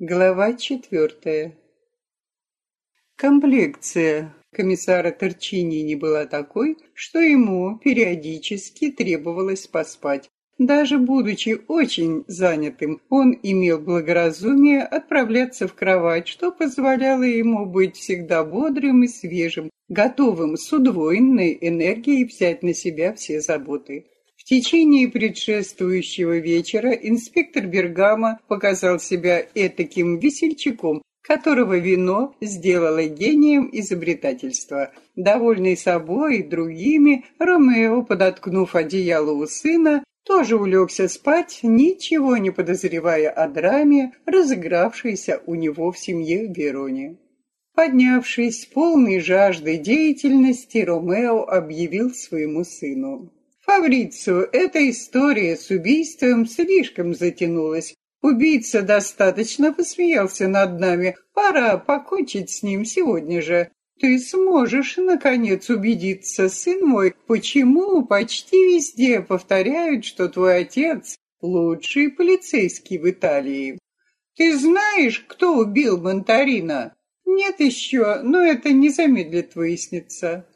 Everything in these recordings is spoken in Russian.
Глава четвертая. Комплекция комиссара Торчини не была такой, что ему периодически требовалось поспать. Даже будучи очень занятым, он имел благоразумие отправляться в кровать, что позволяло ему быть всегда бодрым и свежим, готовым с удвоенной энергией взять на себя все заботы. В течение предшествующего вечера инспектор Бергама показал себя этаким весельчаком, которого вино сделало гением изобретательства. Довольный собой и другими, Ромео, подоткнув одеяло у сына, тоже улегся спать, ничего не подозревая о драме, разыгравшейся у него в семье Вероне. Поднявшись, полной жаждой деятельности, Ромео объявил своему сыну. Фабрицио, эта история с убийством слишком затянулась. Убийца достаточно посмеялся над нами. Пора покончить с ним сегодня же. Ты сможешь, наконец, убедиться, сын мой, почему почти везде повторяют, что твой отец лучший полицейский в Италии. Ты знаешь, кто убил Монтарина? Нет еще, но это не замедлит выясниться.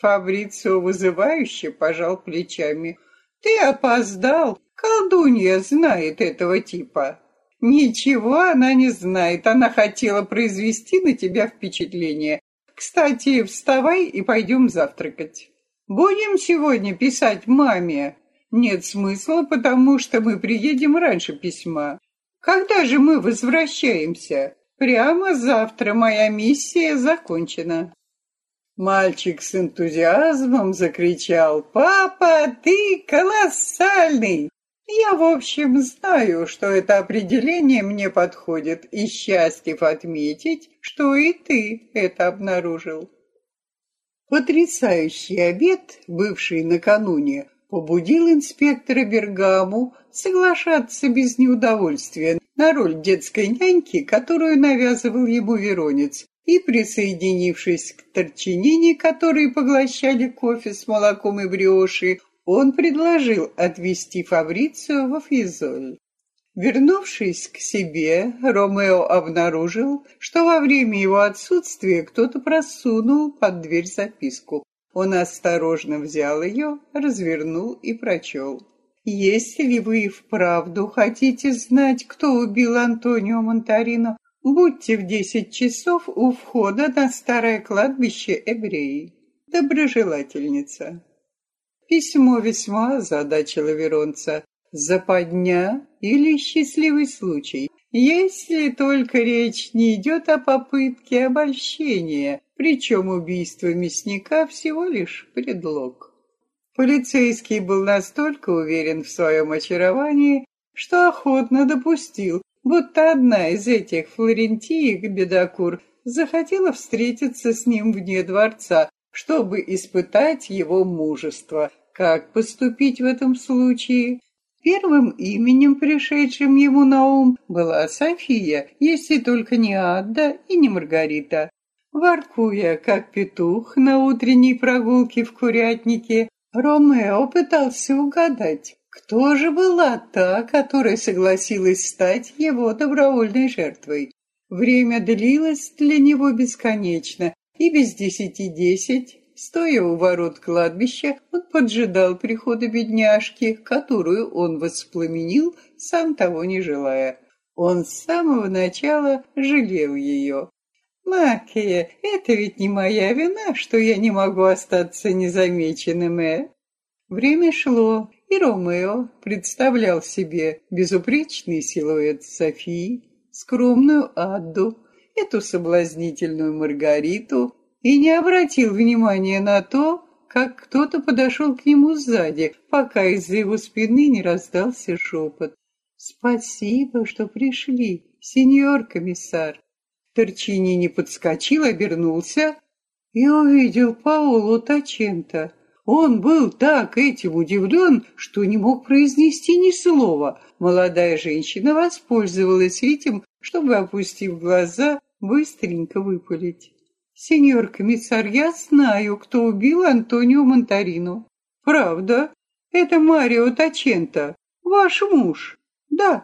Фабрицио вызывающе пожал плечами. «Ты опоздал. Колдунья знает этого типа». «Ничего она не знает. Она хотела произвести на тебя впечатление. Кстати, вставай и пойдем завтракать. Будем сегодня писать маме. Нет смысла, потому что мы приедем раньше письма. Когда же мы возвращаемся? Прямо завтра моя миссия закончена. Мальчик с энтузиазмом закричал «Папа, ты колоссальный!» Я, в общем, знаю, что это определение мне подходит, и счастлив отметить, что и ты это обнаружил. Потрясающий обед, бывший накануне, побудил инспектора Бергаму соглашаться без неудовольствия на роль детской няньки, которую навязывал ему Веронец, и, присоединившись к торчинине, которые поглощали кофе с молоком и бриоши, он предложил отвезти Фабрицию во Физоль. Вернувшись к себе, Ромео обнаружил, что во время его отсутствия кто-то просунул под дверь записку. Он осторожно взял ее, развернул и прочел. «Если вы вправду хотите знать, кто убил Антонио Монтарино, Будьте в десять часов у входа на старое кладбище евреи. Доброжелательница. Письмо весьма озадачило Веронца. Западня или счастливый случай, если только речь не идет о попытке обольщения, причем убийство мясника всего лишь предлог. Полицейский был настолько уверен в своем очаровании, что охотно допустил, будто одна из этих флорентиек Бедокур захотела встретиться с ним вне дворца, чтобы испытать его мужество. Как поступить в этом случае? Первым именем, пришедшим ему на ум, была София, если только не Адда и не Маргарита. Воркуя, как петух на утренней прогулке в курятнике, Ромео пытался угадать, кто же была та, которая согласилась стать его добровольной жертвой? Время длилось для него бесконечно, и без десяти десять, стоя у ворот кладбища, он поджидал прихода бедняжки, которую он воспламенил, сам того не желая. Он с самого начала жалел ее. «Макия, это ведь не моя вина, что я не могу остаться незамеченным, э?» Время шло, и Ромео представлял себе безупречный силуэт Софии, скромную Адду, эту соблазнительную Маргариту, и не обратил внимания на то, как кто-то подошел к нему сзади, пока из-за его спины не раздался шепот. «Спасибо, что пришли, сеньор комиссар». Торчини не подскочил, обернулся и увидел Паоло Тачента. Он был так этим удивлен, что не мог произнести ни слова. Молодая женщина воспользовалась этим, чтобы, опустив глаза, быстренько выпалить. «Сеньор комиссар, я знаю, кто убил Антонио Монтарино». «Правда? Это Марио Таченто, ваш муж». «Да».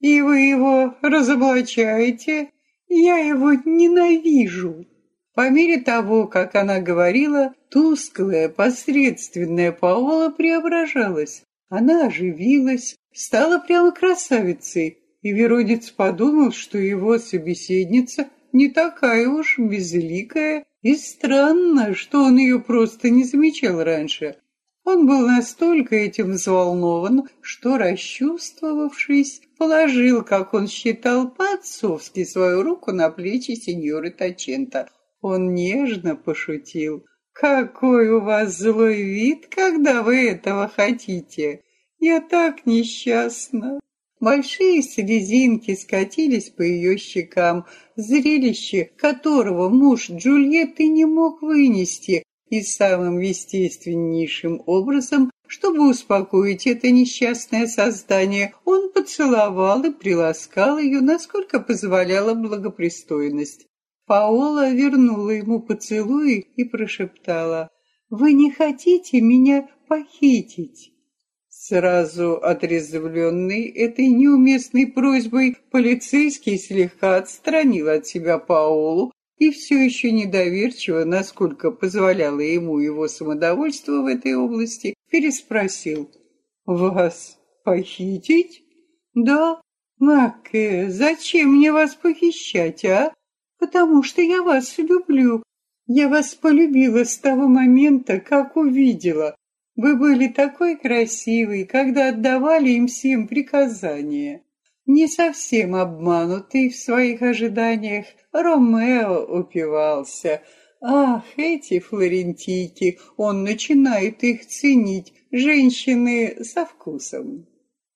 И вы его разоблачаете? Я его ненавижу. По мере того, как она говорила, тусклая, посредственная Паола преображалась. Она оживилась, стала прямо красавицей, и Веронец подумал, что его собеседница не такая уж безликая и странно, что он ее просто не замечал раньше. Он был настолько этим взволнован, что, расчувствовавшись, положил, как он считал по-отцовски, свою руку на плечи сеньоры Тачента. Он нежно пошутил. «Какой у вас злой вид, когда вы этого хотите! Я так несчастна!» Большие слезинки скатились по ее щекам, зрелище которого муж Джульетты не мог вынести, и самым естественнейшим образом, чтобы успокоить это несчастное создание, он поцеловал и приласкал ее, насколько позволяла благопристойность. Паола вернула ему поцелуй и прошептала, «Вы не хотите меня похитить?» Сразу отрезвленный этой неуместной просьбой, полицейский слегка отстранил от себя Паолу и все еще недоверчиво, насколько позволяло ему его самодовольство в этой области, переспросил. «Вас похитить?» «Да». «Маке, зачем мне вас похищать, а?» Потому что я вас люблю. Я вас полюбила с того момента, как увидела. Вы были такой красивый, когда отдавали им всем приказания. Не совсем обманутый в своих ожиданиях, Ромео упивался. Ах, эти флорентийки, он начинает их ценить, женщины со вкусом.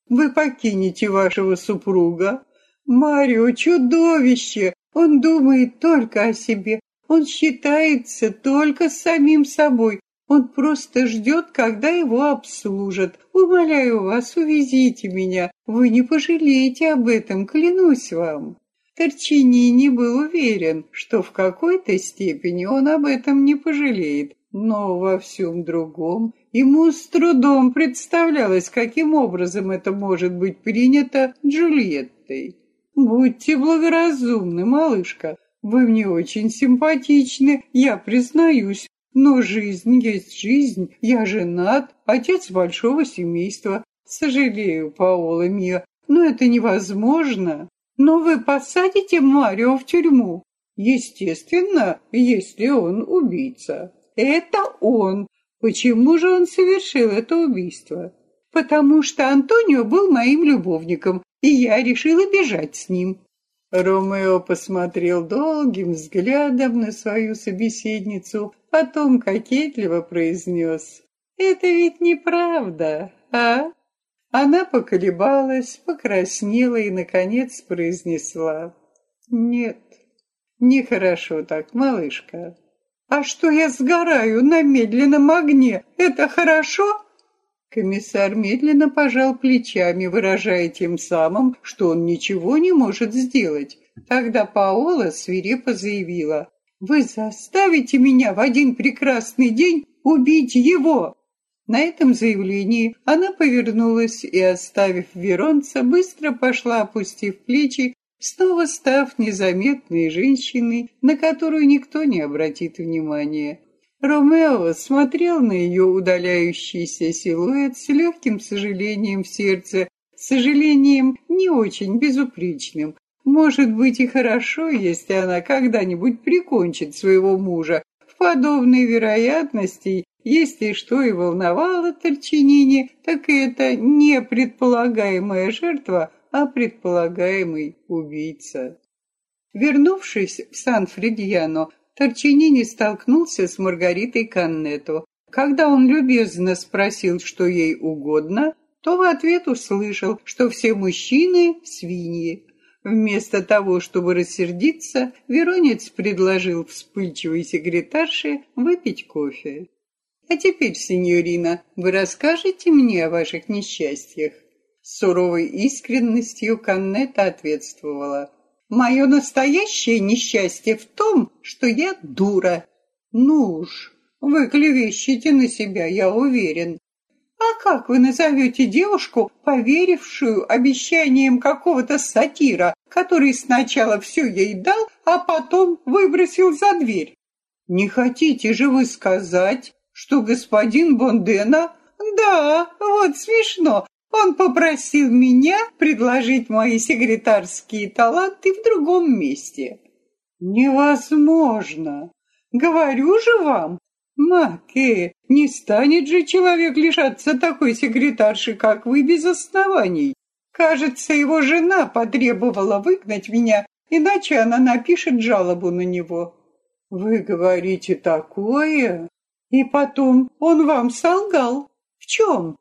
Вы покинете вашего супруга? Марио, чудовище! Он думает только о себе. Он считается только с самим собой. Он просто ждет, когда его обслужат. Умоляю вас, увезите меня. Вы не пожалеете об этом, клянусь вам. Торчинини был уверен, что в какой-то степени он об этом не пожалеет, но во всем другом ему с трудом представлялось, каким образом это может быть принято Джульеттой. «Будьте благоразумны, малышка. Вы мне очень симпатичны, я признаюсь. Но жизнь есть жизнь. Я женат, отец большого семейства. Сожалею, Паола Мия, но это невозможно. Но вы посадите Марио в тюрьму. Естественно, если он убийца. Это он. Почему же он совершил это убийство? Потому что Антонио был моим любовником, и я решила бежать с ним. Ромео посмотрел долгим взглядом на свою собеседницу, потом кокетливо произнес. «Это ведь неправда, а?» Она поколебалась, покраснела и, наконец, произнесла. «Нет, нехорошо так, малышка». «А что я сгораю на медленном огне? Это хорошо?» Комиссар медленно пожал плечами, выражая тем самым, что он ничего не может сделать. Тогда Паола свирепо заявила, «Вы заставите меня в один прекрасный день убить его!» На этом заявлении она повернулась и, оставив Веронца, быстро пошла, опустив плечи, снова став незаметной женщиной, на которую никто не обратит внимания. Ромео смотрел на ее удаляющийся силуэт с легким сожалением в сердце, сожалением не очень безупречным. Может быть и хорошо, если она когда-нибудь прикончит своего мужа. В подобной вероятности, если что и волновало Торчинини, так это не предполагаемая жертва, а предполагаемый убийца. Вернувшись в Сан-Фредьяно, Торчинини столкнулся с Маргаритой Каннето. Когда он любезно спросил, что ей угодно, то в ответ услышал, что все мужчины – свиньи. Вместо того, чтобы рассердиться, Веронец предложил вспыльчивой секретарше выпить кофе. «А теперь, сеньорина, вы расскажете мне о ваших несчастьях?» С суровой искренностью Каннета ответствовала. Мое настоящее несчастье в том, что я дура. Ну уж, вы клевещете на себя, я уверен. А как вы назовете девушку, поверившую обещаниям какого-то сатира, который сначала все ей дал, а потом выбросил за дверь? Не хотите же вы сказать, что господин Бондена... Да, вот смешно. Он попросил меня предложить мои секретарские таланты в другом месте. Невозможно. Говорю же вам, Маке, не станет же человек лишаться такой секретарши, как вы, без оснований. Кажется, его жена потребовала выгнать меня, иначе она напишет жалобу на него. Вы говорите такое? И потом он вам солгал. В чем?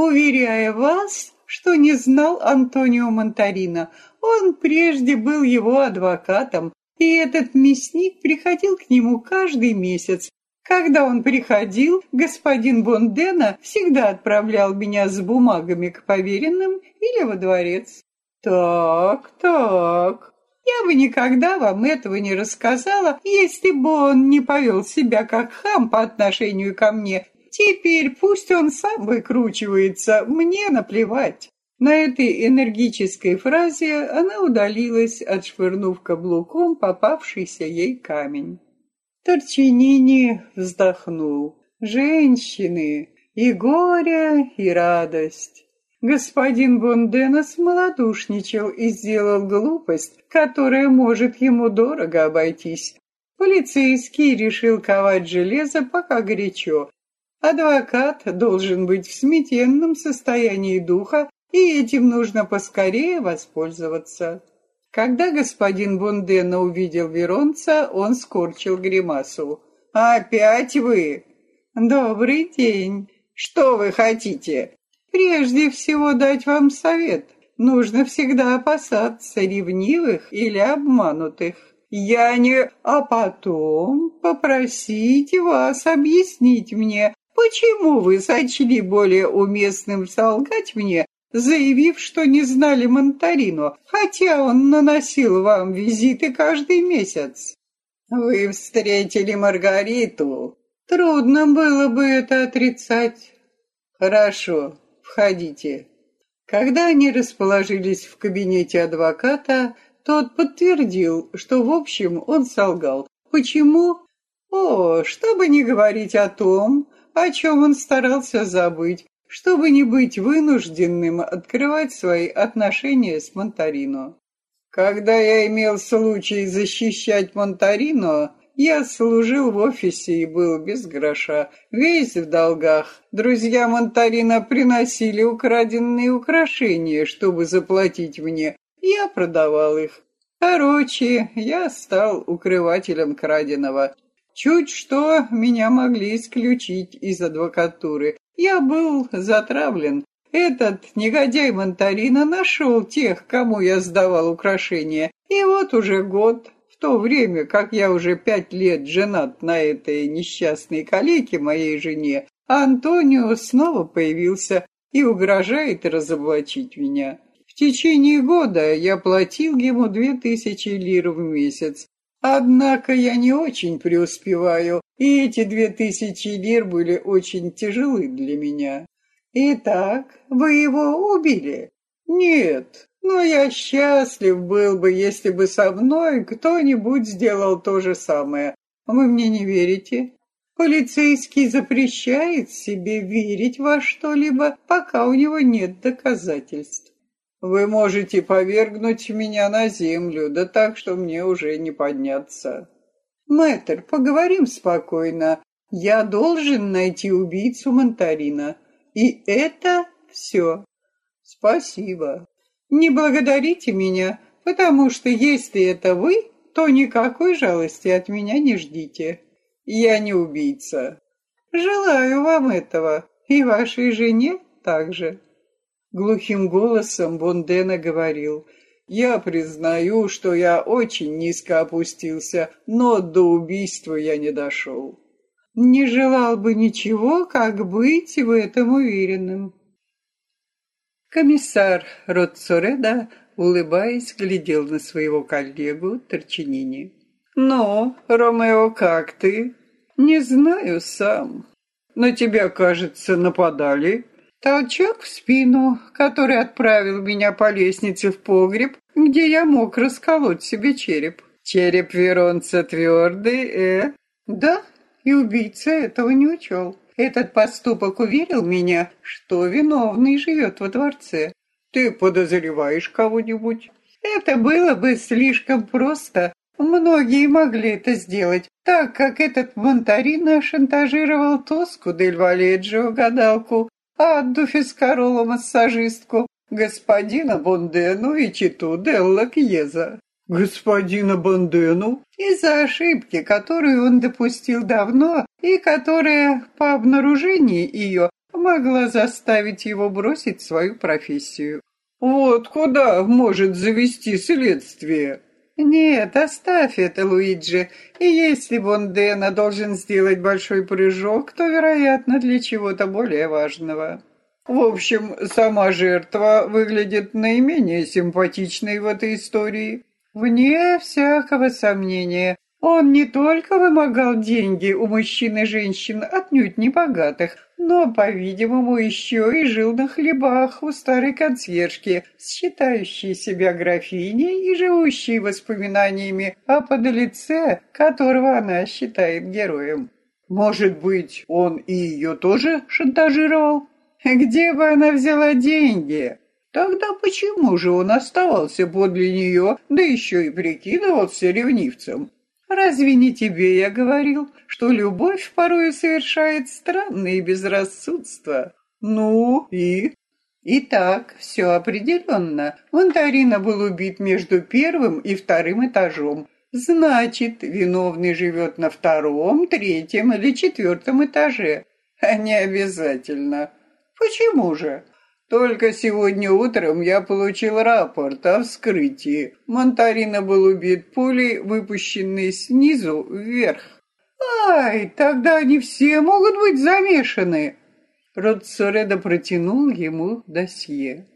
Уверяя вас, что не знал Антонио Монтарина. Он прежде был его адвокатом, и этот мясник приходил к нему каждый месяц. Когда он приходил, господин Бондена всегда отправлял меня с бумагами к поверенным или во дворец. Так, так, я бы никогда вам этого не рассказала, если бы он не повел себя как хам по отношению ко мне. Теперь пусть он сам выкручивается, мне наплевать. На этой энергической фразе она удалилась, отшвырнув каблуком попавшийся ей камень. Торчинини вздохнул. Женщины, и горе, и радость. Господин Бонденос малодушничал и сделал глупость, которая может ему дорого обойтись. Полицейский решил ковать железо пока горячо. Адвокат должен быть в смятенном состоянии духа, и этим нужно поскорее воспользоваться. Когда господин Бундена увидел Веронца, он скорчил гримасу. «Опять вы? Добрый день. Что вы хотите?» Прежде всего дать вам совет. Нужно всегда опасаться ревнивых или обманутых. Я не... А потом попросить вас объяснить мне, почему вы сочли более уместным солгать мне, заявив, что не знали Монтарино, хотя он наносил вам визиты каждый месяц. Вы встретили Маргариту. Трудно было бы это отрицать. Хорошо, Входите». Когда они расположились в кабинете адвоката, тот подтвердил, что в общем он солгал. Почему? О, чтобы не говорить о том, о чем он старался забыть, чтобы не быть вынужденным открывать свои отношения с Монтарино. Когда я имел случай защищать Монтарино, я служил в офисе и был без гроша, весь в долгах. Друзья Монтарина приносили украденные украшения, чтобы заплатить мне. Я продавал их. Короче, я стал укрывателем краденого. Чуть что меня могли исключить из адвокатуры. Я был затравлен. Этот негодяй Монтарина нашел тех, кому я сдавал украшения. И вот уже год то время, как я уже пять лет женат на этой несчастной калеке, моей жене, Антонио снова появился и угрожает разоблачить меня. В течение года я платил ему две тысячи лир в месяц. Однако я не очень преуспеваю, и эти две тысячи лир были очень тяжелы для меня. Итак, вы его убили? Нет, но я счастлив был бы, если бы со мной кто-нибудь сделал то же самое. Вы мне не верите? Полицейский запрещает себе верить во что-либо, пока у него нет доказательств. Вы можете повергнуть меня на землю, да так, что мне уже не подняться. Мэтр, поговорим спокойно. Я должен найти убийцу Монтарина. И это все. Спасибо. Не благодарите меня, потому что если это вы, то никакой жалости от меня не ждите. Я не убийца. Желаю вам этого, и вашей жене также. Глухим голосом Бондена говорил, «Я признаю, что я очень низко опустился, но до убийства я не дошел. Не желал бы ничего, как быть в этом уверенным. Комиссар Роццореда, улыбаясь, глядел на своего коллегу Торчинини. «Ну, Ромео, как ты?» «Не знаю сам. На тебя, кажется, нападали. Толчок в спину, который отправил меня по лестнице в погреб, где я мог расколоть себе череп. Череп Веронца твердый, э? Да, и убийца этого не учел. Этот поступок уверил меня, что виновный живет во дворце. Ты подозреваешь кого-нибудь? Это было бы слишком просто. Многие могли это сделать, так как этот Монтарино шантажировал Тоску Дель Валеджио гадалку, Адду Фискарола массажистку, господина Бондену и Читу Делла Кьеза. Господина Бондену? Из-за ошибки, которую он допустил давно и которая, по обнаружении ее, могла заставить его бросить свою профессию. Вот куда может завести следствие. Нет, оставь это, Луиджи. И если Бондена должен сделать большой прыжок, то, вероятно, для чего-то более важного. В общем, сама жертва выглядит наименее симпатичной в этой истории. Вне всякого сомнения, он не только вымогал деньги у мужчин и женщин, отнюдь не богатых, но, по-видимому, еще и жил на хлебах у старой консьержки, считающей себя графиней и живущей воспоминаниями о подлеце, которого она считает героем. Может быть, он и ее тоже шантажировал? Где бы она взяла деньги? Тогда почему же он оставался подле нее, да еще и прикидывался ревнивцем? Разве не тебе я говорил, что любовь порой совершает странные безрассудства? Ну и... Итак, все определенно. Монтарина был убит между первым и вторым этажом. Значит, виновный живет на втором, третьем или четвертом этаже. А не обязательно. Почему же? Только сегодня утром я получил рапорт о вскрытии. Монтарина был убит пулей, выпущенной снизу вверх. Ай, тогда они все могут быть замешаны. Роцореда протянул ему досье.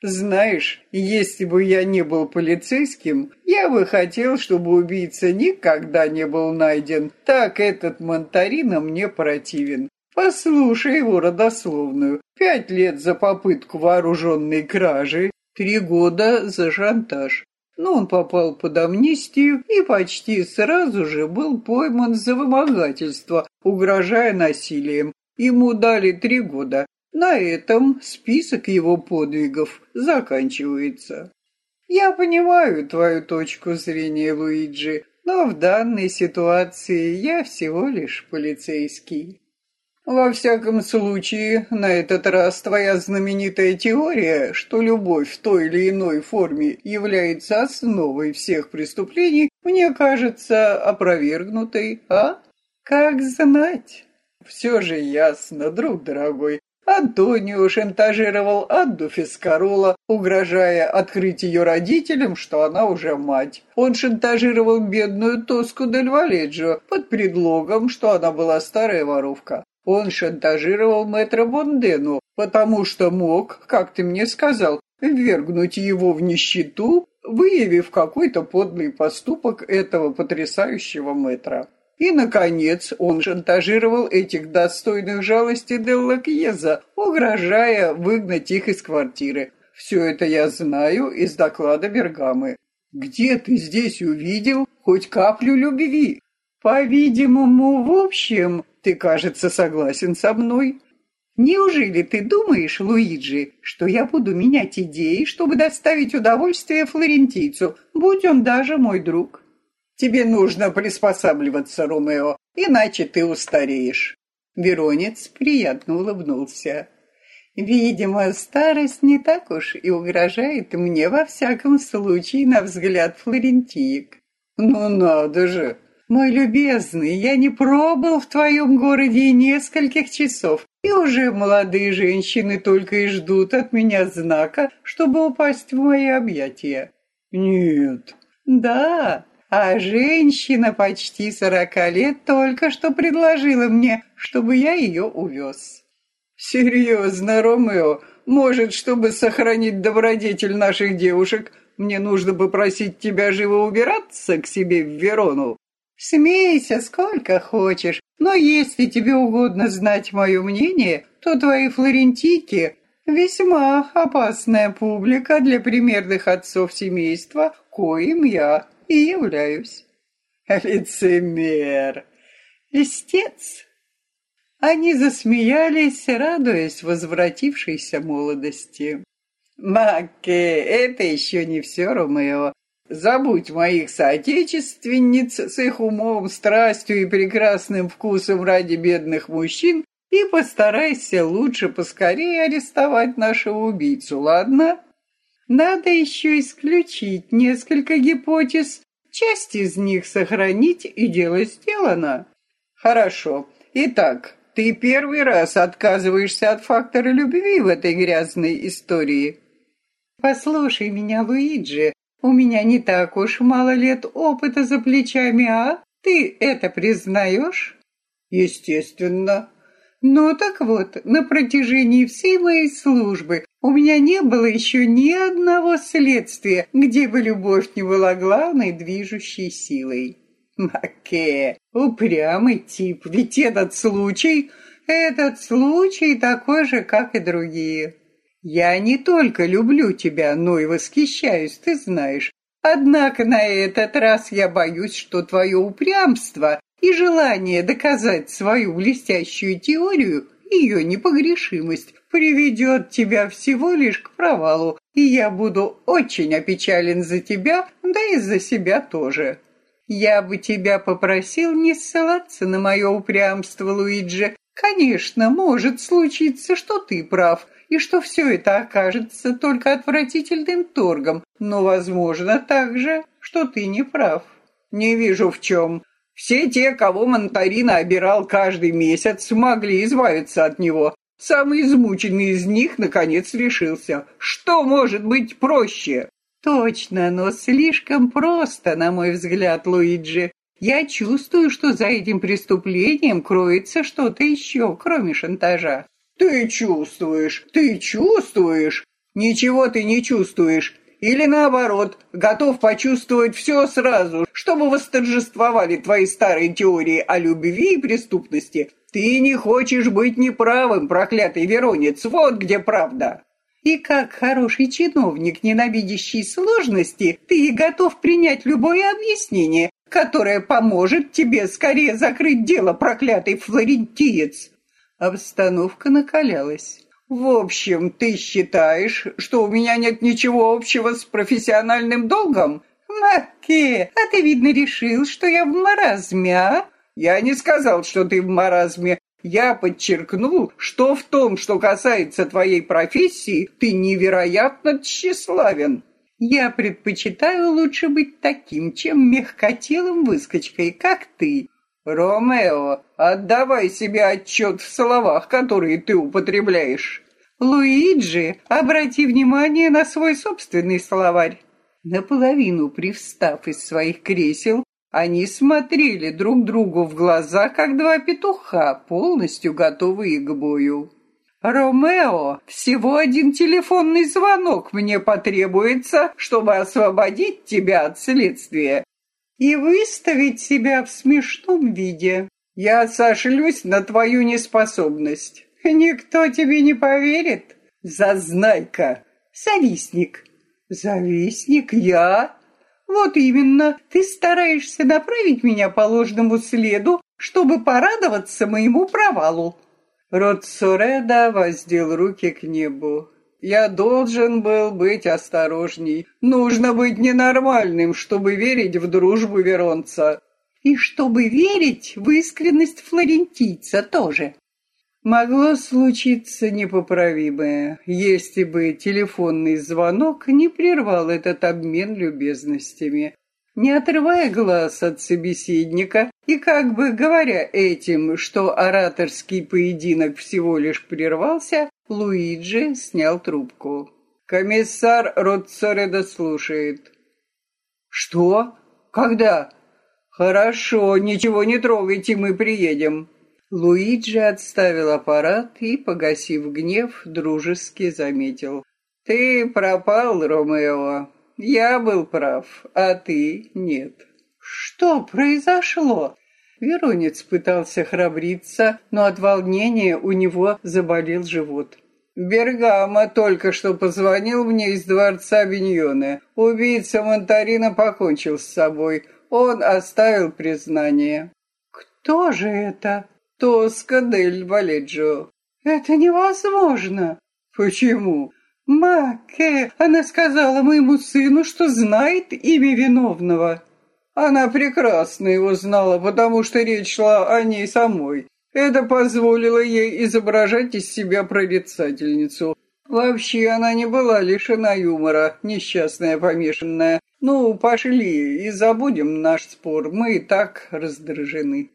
Знаешь, если бы я не был полицейским, я бы хотел, чтобы убийца никогда не был найден. Так этот Монтарина мне противен. Послушай его родословную. Пять лет за попытку вооруженной кражи, три года за шантаж. Но он попал под амнистию и почти сразу же был пойман за вымогательство, угрожая насилием. Ему дали три года. На этом список его подвигов заканчивается. Я понимаю твою точку зрения, Луиджи, но в данной ситуации я всего лишь полицейский. Во всяком случае, на этот раз твоя знаменитая теория, что любовь в той или иной форме является основой всех преступлений, мне кажется опровергнутой, а? Как знать? Все же ясно, друг дорогой. Антонио шантажировал Адду Фискарола, угрожая открыть ее родителям, что она уже мать. Он шантажировал бедную Тоску Дель Валеджо под предлогом, что она была старая воровка. Он шантажировал мэтра Бондену, потому что мог, как ты мне сказал, ввергнуть его в нищету, выявив какой-то подлый поступок этого потрясающего мэтра. И, наконец, он шантажировал этих достойных жалости Делла Кьеза, угрожая выгнать их из квартиры. Все это я знаю из доклада Бергамы. Где ты здесь увидел хоть каплю любви? По-видимому, в общем, ты, кажется, согласен со мной. Неужели ты думаешь, Луиджи, что я буду менять идеи, чтобы доставить удовольствие флорентийцу, будь он даже мой друг? Тебе нужно приспосабливаться, Ромео, иначе ты устареешь. Веронец приятно улыбнулся. Видимо, старость не так уж и угрожает мне во всяком случае на взгляд флорентиек. Ну надо же, мой любезный, я не пробыл в твоем городе и нескольких часов, и уже молодые женщины только и ждут от меня знака, чтобы упасть в мои объятия. Нет. Да, а женщина почти сорока лет только что предложила мне, чтобы я ее увез. Серьезно, Ромео, может, чтобы сохранить добродетель наших девушек, мне нужно попросить тебя живо убираться к себе в Верону? Смейся сколько хочешь, но если тебе угодно знать мое мнение, то твои флорентийки весьма опасная публика для примерных отцов семейства, коим я и являюсь. Лицемер! Истец! Они засмеялись, радуясь возвратившейся молодости. «Макке, это еще не все, Ромео. Забудь моих соотечественниц с их умом, страстью и прекрасным вкусом ради бедных мужчин и постарайся лучше поскорее арестовать нашего убийцу, ладно? Надо еще исключить несколько гипотез, часть из них сохранить, и дело сделано. Хорошо. Итак, ты первый раз отказываешься от фактора любви в этой грязной истории. Послушай меня, Луиджи, у меня не так уж мало лет опыта за плечами, а? Ты это признаешь? Естественно. Ну так вот, на протяжении всей моей службы у меня не было еще ни одного следствия, где бы любовь не была главной движущей силой. Маке, упрямый тип, ведь этот случай, этот случай такой же, как и другие. Я не только люблю тебя, но и восхищаюсь, ты знаешь. Однако на этот раз я боюсь, что твое упрямство и желание доказать свою блестящую теорию, ее непогрешимость, приведет тебя всего лишь к провалу, и я буду очень опечален за тебя, да и за себя тоже. Я бы тебя попросил не ссылаться на мое упрямство, Луиджи. Конечно, может случиться, что ты прав, и что все это окажется только отвратительным торгом, но возможно также, что ты не прав. Не вижу в чем. Все те, кого Монтарина обирал каждый месяц, смогли избавиться от него. Самый измученный из них, наконец, решился. Что может быть проще? Точно, но слишком просто, на мой взгляд, Луиджи. Я чувствую, что за этим преступлением кроется что-то еще, кроме шантажа. Ты чувствуешь, ты чувствуешь. Ничего ты не чувствуешь. Или наоборот, готов почувствовать все сразу, чтобы восторжествовали твои старые теории о любви и преступности. Ты не хочешь быть неправым, проклятый Веронец, вот где правда. И как хороший чиновник, ненавидящий сложности, ты готов принять любое объяснение, которое поможет тебе скорее закрыть дело, проклятый флорентиец. Обстановка накалялась. «В общем, ты считаешь, что у меня нет ничего общего с профессиональным долгом?» «Маке, а ты, видно, решил, что я в маразме, а?» «Я не сказал, что ты в маразме. Я подчеркнул, что в том, что касается твоей профессии, ты невероятно тщеславен». «Я предпочитаю лучше быть таким, чем мягкотелым выскочкой, как ты. «Ромео, отдавай себе отчет в словах, которые ты употребляешь». «Луиджи, обрати внимание на свой собственный словарь». Наполовину привстав из своих кресел, они смотрели друг другу в глаза, как два петуха, полностью готовые к бою. «Ромео, всего один телефонный звонок мне потребуется, чтобы освободить тебя от следствия и выставить себя в смешном виде. Я сошлюсь на твою неспособность. Никто тебе не поверит. Зазнайка. Завистник. Завистник я? Вот именно. Ты стараешься направить меня по ложному следу, чтобы порадоваться моему провалу. Род Сореда воздел руки к небу. Я должен был быть осторожней. Нужно быть ненормальным, чтобы верить в дружбу Веронца. И чтобы верить в искренность флорентийца тоже. Могло случиться непоправимое, если бы телефонный звонок не прервал этот обмен любезностями. Не отрывая глаз от собеседника и как бы говоря этим, что ораторский поединок всего лишь прервался, Луиджи снял трубку. «Комиссар Роццореда слушает». «Что? Когда?» «Хорошо, ничего не трогайте, мы приедем». Луиджи отставил аппарат и, погасив гнев, дружески заметил. «Ты пропал, Ромео. Я был прав, а ты нет». Что произошло? Веронец пытался храбриться, но от волнения у него заболел живот. Бергама только что позвонил мне из дворца Виньоне. Убийца Монтарина покончил с собой. Он оставил признание. Кто же это? Тоска дель Валеджио. Это невозможно. Почему? Маке, она сказала моему сыну, что знает имя виновного. Она прекрасно его знала, потому что речь шла о ней самой. Это позволило ей изображать из себя прорицательницу. Вообще она не была лишена юмора, несчастная помешанная. Ну, пошли и забудем наш спор, мы и так раздражены.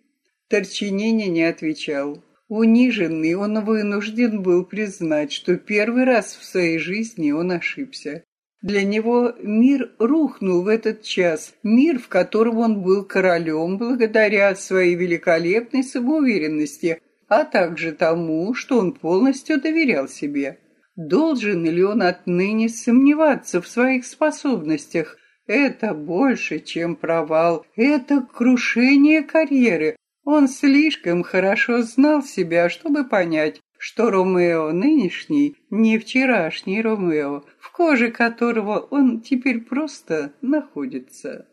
Торчинини не отвечал. Униженный, он вынужден был признать, что первый раз в своей жизни он ошибся. Для него мир рухнул в этот час, мир, в котором он был королем благодаря своей великолепной самоуверенности, а также тому, что он полностью доверял себе. Должен ли он отныне сомневаться в своих способностях? Это больше, чем провал, это крушение карьеры. Он слишком хорошо знал себя, чтобы понять, что Ромео нынешний не вчерашний Ромео, в коже которого он теперь просто находится.